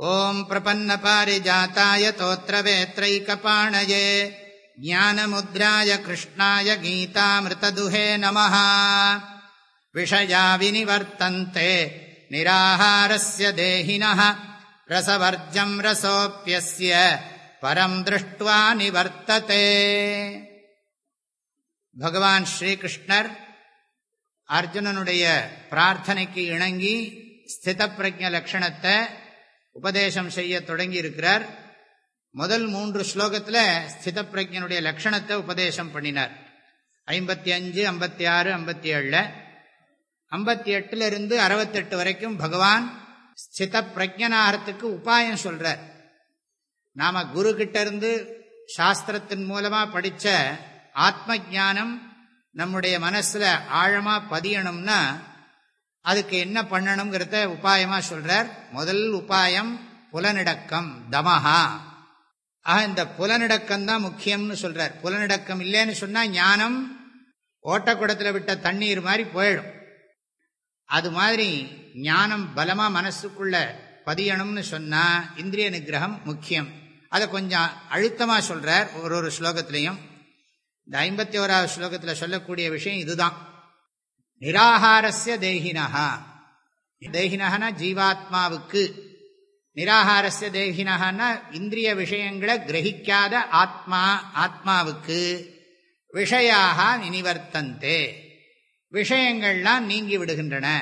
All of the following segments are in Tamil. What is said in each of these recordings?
ॐ प्रपन्नपारिजाताय तोत्रवेत्रैकपाणये ज्ञानमुद्राय कृष्णाय गीतामृतदुहे नमः विषया विनिवर्तन्ते निराहारस्य देहिनः रसवर्जम् रसोऽप्यस्य परम् दृष्ट्वा निवर्तते பகவான் ஸ்ரீகிருஷ்ணர் அர்ஜுனனுடைய பிரார்த்தனைக்கு இணங்கி ஸ்தித பிரஜ லட்சணத்தை உபதேசம் செய்ய தொடங்கி இருக்கிறார் முதல் மூன்று ஸ்லோகத்தில் ஸ்தித பிரஜனுடைய லட்சணத்தை உபதேசம் பண்ணினார். ஐம்பத்தி அஞ்சு ஐம்பத்தி ஆறு ஐம்பத்தி ஏழில். ஐம்பத்தி எட்டுல இருந்து அறுபத்தெட்டு வரைக்கும் பகவான் ஸ்தித பிரஜனாகிறதுக்கு உபாயம் சொல்றார். நாம குரு கிட்ட இருந்து சாஸ்திரத்தின் மூலமா படிச்ச ஆத்ம ஜானம் நம்முடைய மனசுல ஆழமா பதியணும்னா அதுக்கு என்ன பண்ணணுங்கிறத உபாயமா சொல்றார். முதல் உபாயம் புலனடக்கம் தமஹா. ஆக இந்த புலனடக்கம் தான் முக்கியம்னு சொல்றார். புலனடக்கம் இல்லைன்னு சொன்னா ஞானம் ஓட்டக்குடத்துல விட்ட தண்ணீர் மாதிரி போயிடும். அது மாதிரி ஞானம் பலமா மனசுக்குள்ள பதியணும்னு சொன்னா இந்திரிய நிகிரகம் முக்கியம். அதை கொஞ்சம் அழுத்தமா சொல்றார் ஒரு ஒரு ஸ்லோகத்திலையும். இந்த ஐம்பத்தி ஓராவது ஸ்லோகத்தில் சொல்லக்கூடிய விஷயம் இதுதான். நிராகாரஸ்ய தேகினஹா. தேகினஹனா ஜீவாத்மாவுக்கு. நிராகாரஸ்ய தேகினஹான்னா இந்திரிய விஷயங்களை கிரகிக்காத ஆத்மா ஆத்மாவுக்கு. விஷயாக நினிவர்த்தந்தே. விஷயங்கள்லாம் நீங்கி விடுகின்றன.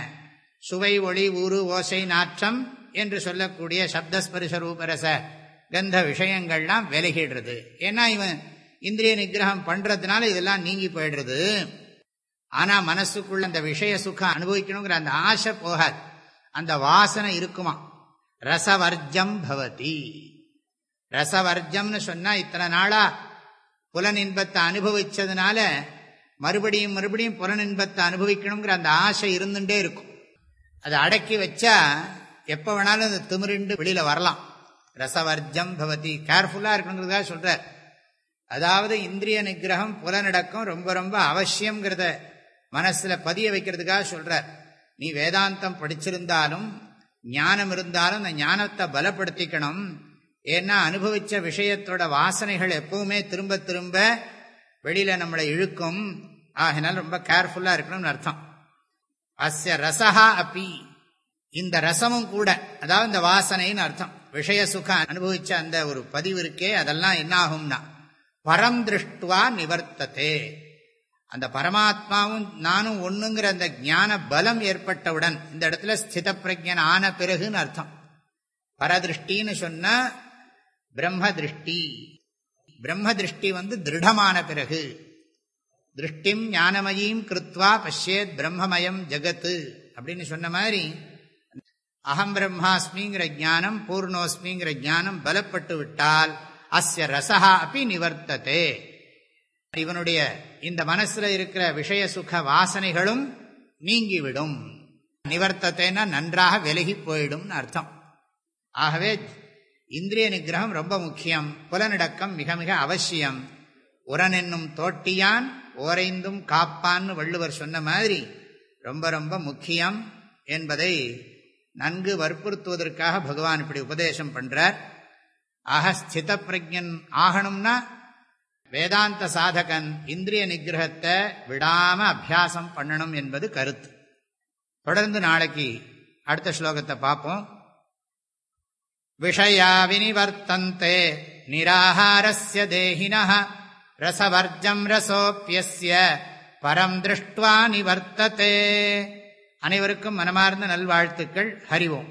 சுவை ஒளி ஊறு ஓசை நாற்றம் என்று சொல்லக்கூடிய சப்தஸ்பரிச ரூபரச கந்த விஷயங்கள்லாம் விலகிடுறது. ஏன்னா இவன் இந்திரிய நிகிரகம் பண்றதுனால இதெல்லாம் நீங்கி போயிடுறது. ஆனால் மனசுக்குள்ள அந்த விஷய சுகம் அனுபவிக்கணுங்கிற அந்த ஆசை போகாது. அந்த வாசனை இருக்குமா? ரசவர்ஜம் பவதி. ரசவர்ஜம்னு சொன்னால் இத்தனை நாளாக புலன் இன்பத்தை அனுபவிச்சதுனால மறுபடியும் மறுபடியும் புலனின்பத்தை அனுபவிக்கணுங்கிற அந்த ஆசை இருந்துட்டே இருக்கும். அதை அடக்கி வச்சா எப்போ வேணாலும் அந்த திமிரிண்டு வெளியில் வரலாம். ரசவர்ஜம் பவதி. கேர்ஃபுல்லாக இருக்கணுங்கிறதா சொல்கிறார் அதாவது இந்திரிய நிகிரகம் புலனடக்கம் ரொம்ப ரொம்ப அவசியங்கிறத மனசுல பதிய வைக்கிறதுக்காக சொல்றார். நீ வேதாந்தம் படிச்சிருந்தாலும் ஞானம் இருந்தாலும் அந்த ஞானத்தை பலப்படுத்திக்கணும். ஏன்னா அனுபவிச்ச விஷயத்தோட வாசனைகள் எப்பவுமே திரும்ப திரும்ப வெளியில நம்மளை இழுக்கும். ஆகினால் ரொம்ப கேர்ஃபுல்லா இருக்கணும்னு அர்த்தம். அஸ்ய ரசஹா அப்பி. இந்த ரசமும் கூட அதாவது இந்த வாசனைன்னு அர்த்தம். விஷய சுகம் அனுபவிச்ச அந்த ஒரு பதிவு இருக்கே அதெல்லாம் என்ன ஆகும்னா பரம் திருஷ்டுவா நிவர்த்ததே. அந்த பரமாத்மாவும் நானும் ஒண்ணுங்கிற அந்த ஞான பலம் ஏற்பட்டவுடன் இந்த இடத்துல ஸ்தித பிரஜன் ஆன பிறகுன்னு அர்த்தம். பரதிருஷ்டின்னு சொன்னா பிரம்ம திருஷ்டி பிரம்ம திருஷ்டி வந்து திருடமான பிறகு. திருஷ்டிம் ஞானமயீம் கிருத்வா பஷ்யேத் பிரம்மமயம் ஜகத்து அப்படின்னு சொன்ன மாதிரி அகம் பிரம்மாஸ்மிங்கிற ஜானம் பூர்ணோஸ்மிங்கிற ஜானம் பலப்பட்டு விட்டால் அஸ்ய ரசா அப்படி நிவர்த்ததே. இவனுடைய இந்த மனசுல இருக்கிற விஷய சுக வாசனைகளும் நீங்கிவிடும். நிவர்த்தத்தைன்னா நன்றாக விலகி போயிடும் அர்த்தம். ஆகவே இந்திரிய நிகிரகம் ரொம்ப முக்கியம். புலனடக்கம் மிக மிக அவசியம். உரனென்னும் தோட்டியான் ஓரைந்தும் காப்பான்னு வள்ளுவர் சொன்ன மாதிரி ரொம்ப ரொம்ப முக்கியம் என்பதை நன்கு வற்புறுத்துவதற்காக பகவான் இப்படி உபதேசம் பண்றார். ஆக ஸ்தித பிரஜன் ஆகணும்னா வேதாந்த சாதகன் இந்திரிய நிகிரகத்தை விடாம அபியாசம் பண்ணணும் என்பது கருத்து. தொடர்ந்து நாளைக்கு அடுத்த ஸ்லோகத்தை பார்ப்போம். விஷயா வினிவர்த்தந்தே நிராகாரஸ்ய தேகின ரசவர்ஜம் ரசோப்பியஸ்ய பரம் திருஷ்டுவா நிவர்த்ததே. அனைவருக்கும் மனமார்ந்த நல்வாழ்த்துக்கள். ஹரிவோம்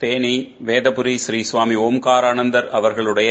தேனி வேதபுரி ஸ்ரீ சுவாமி ஓம்காரானந்தர் அவர்களுடைய